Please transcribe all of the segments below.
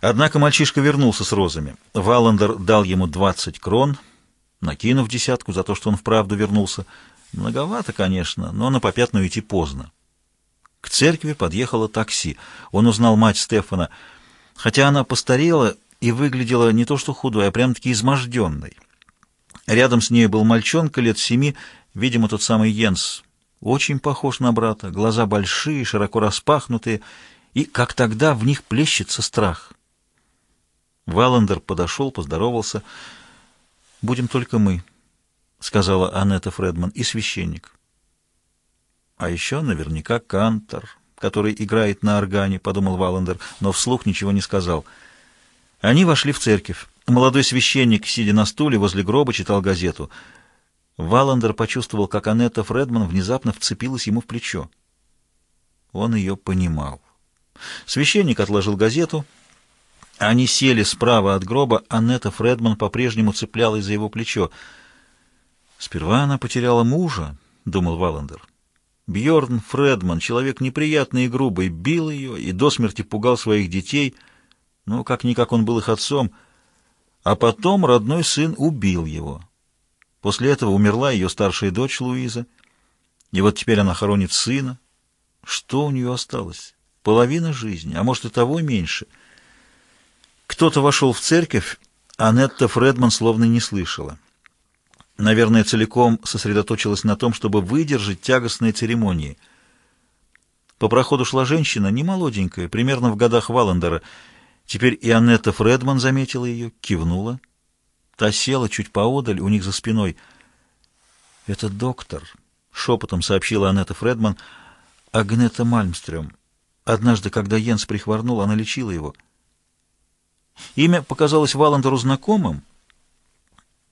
Однако мальчишка вернулся с розами. Валандер дал ему 20 крон, накинув десятку за то, что он вправду вернулся. Многовато, конечно, но на попятную идти поздно. К церкви подъехало такси. Он узнал мать Стефана, хотя она постарела и выглядела не то что худой, а прям-таки изможденной. Рядом с ней был мальчонка лет семи, видимо, тот самый Йенс. Очень похож на брата, глаза большие, широко распахнутые, и, как тогда, в них плещется страх. Валандер подошел, поздоровался. «Будем только мы», — сказала Анетта Фредман, — «и священник». «А еще наверняка Кантор, который играет на органе», — подумал Валандер, но вслух ничего не сказал. Они вошли в церковь. Молодой священник, сидя на стуле возле гроба, читал газету. Валандер почувствовал, как Анетта Фредман внезапно вцепилась ему в плечо. Он ее понимал. Священник отложил газету. Они сели справа от гроба. Анетта Фредман по-прежнему цеплялась за его плечо. «Сперва она потеряла мужа», — думал Валандер. Бьорн Фредман, человек неприятный и грубый, бил ее и до смерти пугал своих детей, но как-никак он был их отцом, а потом родной сын убил его. После этого умерла ее старшая дочь Луиза, и вот теперь она хоронит сына. Что у нее осталось? Половина жизни, а может и того меньше. Кто-то вошел в церковь, а Нетта Фредман словно не слышала. Наверное, целиком сосредоточилась на том, чтобы выдержать тягостные церемонии. По проходу шла женщина, не молоденькая, примерно в годах Валандера. Теперь и Аннетта Фредман заметила ее, кивнула. Та села чуть поодаль, у них за спиной. «Это доктор», — шепотом сообщила Аннетта Фредман, — «Агнета Мальмстрём. Однажды, когда Йенс прихворнул, она лечила его». Имя показалось Валандеру знакомым,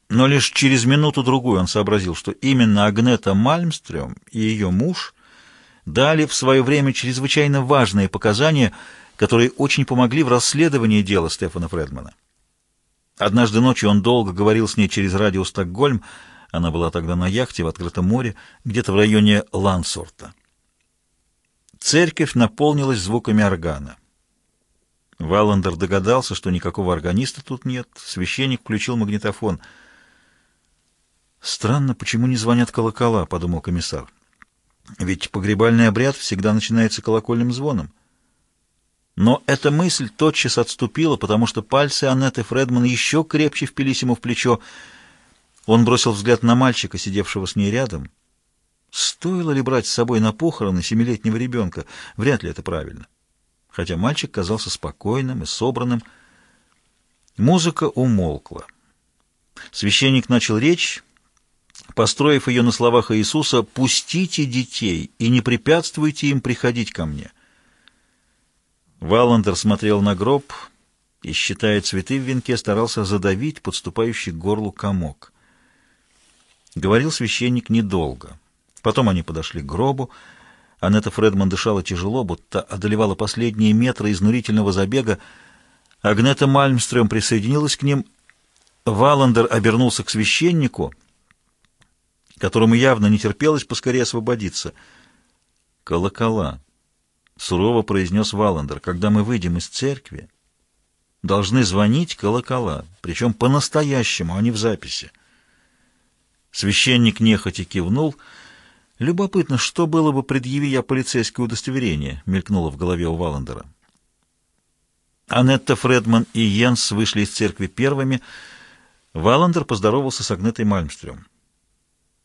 но лишь через минуту-другую он сообразил, что именно Агнета Мальмстрём и ее муж дали в свое время чрезвычайно важные показания, которые очень помогли в расследовании дела Стефана Фредмана. Однажды ночью он долго говорил с ней через радио Стокгольм, она была тогда на яхте в открытом море, где-то в районе Лансорта. Церковь наполнилась звуками органа. Валандер догадался, что никакого органиста тут нет. Священник включил магнитофон — «Странно, почему не звонят колокола», — подумал комиссар. «Ведь погребальный обряд всегда начинается колокольным звоном». Но эта мысль тотчас отступила, потому что пальцы Аннеты Фредман еще крепче впились ему в плечо. Он бросил взгляд на мальчика, сидевшего с ней рядом. Стоило ли брать с собой на похороны семилетнего ребенка? Вряд ли это правильно. Хотя мальчик казался спокойным и собранным. Музыка умолкла. Священник начал речь, построив ее на словах Иисуса «Пустите детей и не препятствуйте им приходить ко мне». Валандер смотрел на гроб и, считая цветы в венке, старался задавить подступающий к горлу комок. Говорил священник недолго. Потом они подошли к гробу. Анетта Фредман дышала тяжело, будто одолевала последние метры изнурительного забега. Агнета Мальмстрём присоединилась к ним. Валандер обернулся к священнику — которому явно не терпелось поскорее освободиться. «Колокола», — сурово произнес Валандер, — «когда мы выйдем из церкви, должны звонить колокола, причем по-настоящему, а не в записи». Священник нехотя кивнул. «Любопытно, что было бы, предъяви я полицейское удостоверение», — мелькнуло в голове у Валандера. Анетта Фредман и Йенс вышли из церкви первыми. Валандер поздоровался с Агнетой Мальмстрём.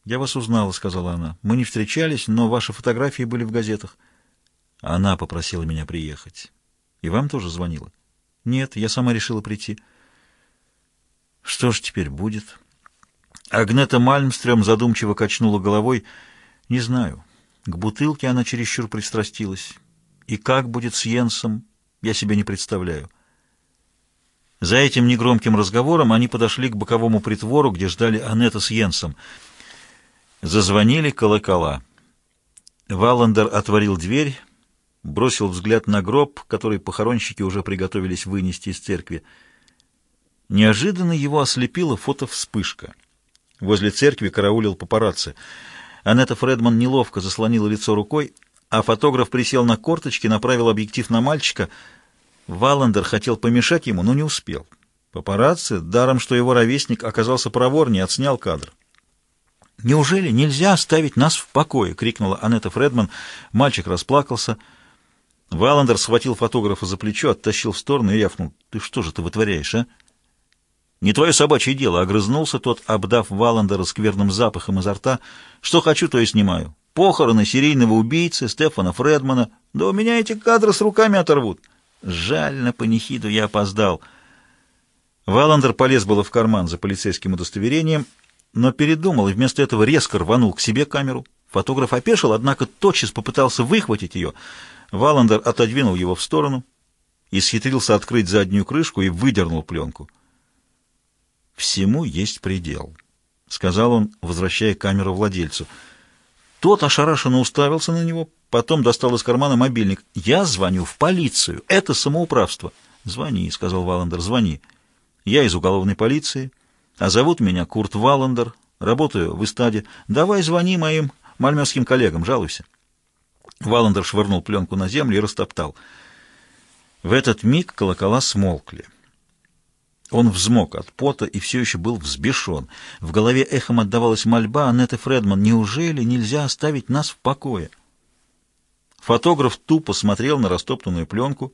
«Я вас узнала», — сказала она. «Мы не встречались, но ваши фотографии были в газетах». Она попросила меня приехать. «И вам тоже звонила?» «Нет, я сама решила прийти». «Что ж теперь будет?» Агнета Мальмстрём задумчиво качнула головой. «Не знаю. К бутылке она чересчур пристрастилась. И как будет с Йенсом, я себе не представляю». За этим негромким разговором они подошли к боковому притвору, где ждали Анетта с Йенсом — Зазвонили колокола. Валандер отворил дверь, бросил взгляд на гроб, который похоронщики уже приготовились вынести из церкви. Неожиданно его ослепила фотовспышка. Возле церкви караулил папарацци. Анетта Фредман неловко заслонила лицо рукой, а фотограф присел на корточки, направил объектив на мальчика. Валандер хотел помешать ему, но не успел. Папарацци, даром что его ровесник оказался проворнее, отснял кадр. «Неужели нельзя оставить нас в покое?» — крикнула Анетта Фредман. Мальчик расплакался. Валандер схватил фотографа за плечо, оттащил в сторону и рявкнул. «Ты что же ты вытворяешь, а?» «Не твое собачье дело», — огрызнулся тот, обдав Валандера скверным запахом изо рта. «Что хочу, то и снимаю. Похороны серийного убийцы Стефана Фредмана. Да у меня эти кадры с руками оторвут. Жаль, на панихиду я опоздал». Валандер полез было в карман за полицейским удостоверением, но передумал и вместо этого резко рванул к себе камеру. Фотограф опешил, однако тотчас попытался выхватить ее. Валандер отодвинул его в сторону и схитрился открыть заднюю крышку и выдернул пленку. «Всему есть предел», — сказал он, возвращая камеру владельцу. Тот ошарашенно уставился на него, потом достал из кармана мобильник. «Я звоню в полицию. Это самоуправство». «Звони», — сказал Валандер, — «звони. Я из уголовной полиции, а зовут меня Курт Валандер, работаю в Истаде. Давай звони моим мальмёрским коллегам, жалуйся». Валандер швырнул пленку на землю и растоптал. В этот миг колокола смолкли. Он взмок от пота и все еще был взбешен. В голове эхом отдавалась мольба Аннеты Фредман. «Неужели нельзя оставить нас в покое?» Фотограф тупо смотрел на растоптанную пленку.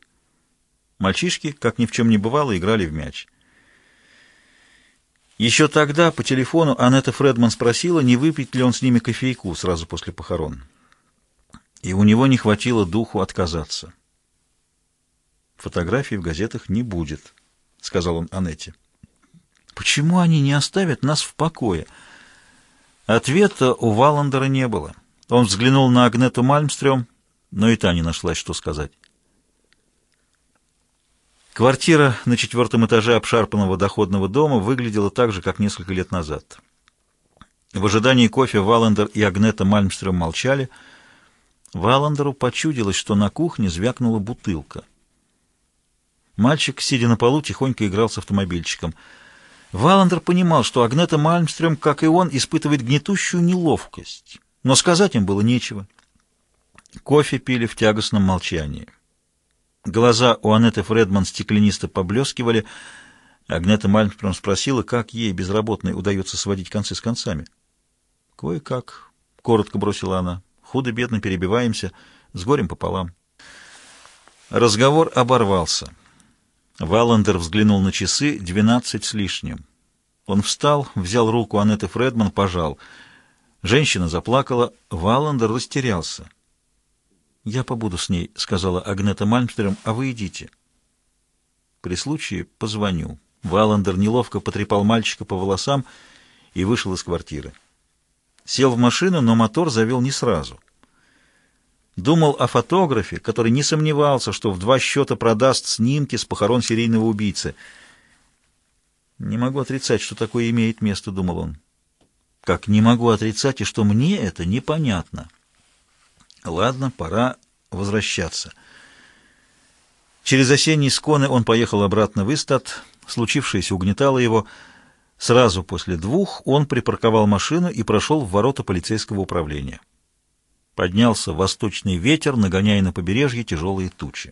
Мальчишки, как ни в чем не бывало, играли в мяч. Еще тогда по телефону Аннета Фредман спросила, не выпить ли он с ними кофейку сразу после похорон. И у него не хватило духу отказаться. Фотографий в газетах не будет. — сказал он Анетте. «Почему они не оставят нас в покое?» Ответа у Валандера не было. Он взглянул на Агнету Мальмстрём, но и та не нашлась, что сказать. Квартира на четвертом этаже обшарпанного доходного дома выглядела так же, как несколько лет назад. В ожидании кофе Валандер и Агнета Мальмстрём молчали. Валандеру почудилось, что на кухне звякнула бутылка — Мальчик, сидя на полу, тихонько играл с автомобильчиком. Валандер понимал, что Агнета Мальмстрём, как и он, испытывает гнетущую неловкость, но сказать им было нечего. Кофе пили в тягостном молчании. Глаза у Анетты Фредман стеклянисто поблескивали. Агнета Мальмстрём спросила, как ей, безработной, удается сводить концы с концами. «Кое-как», — коротко бросила она. «Худо-бедно перебиваемся, с горем пополам». Разговор оборвался. Валандер взглянул на часы, двенадцать с лишним. Он встал, взял руку Анетты Фредман, пожал. Женщина заплакала, Валандер растерялся. «Я побуду с ней», — сказала Агнета Мальмстером, — «а вы идите». «При случае позвоню». Валандер неловко потрепал мальчика по волосам и вышел из квартиры. Сел в машину, но мотор завел не сразу. Думал о фотографе, который не сомневался, что в два счета продаст снимки с похорон серийного убийцы. «Не могу отрицать, что такое имеет место», — думал он. «Как не могу отрицать, и что мне это непонятно». «Ладно, пора возвращаться». Через осенние сконы он поехал обратно в Истат. Случившееся угнетало его. Сразу после двух он припарковал машину и прошел в ворота полицейского управления. Поднялся восточный ветер, нагоняя на побережье тяжелые тучи.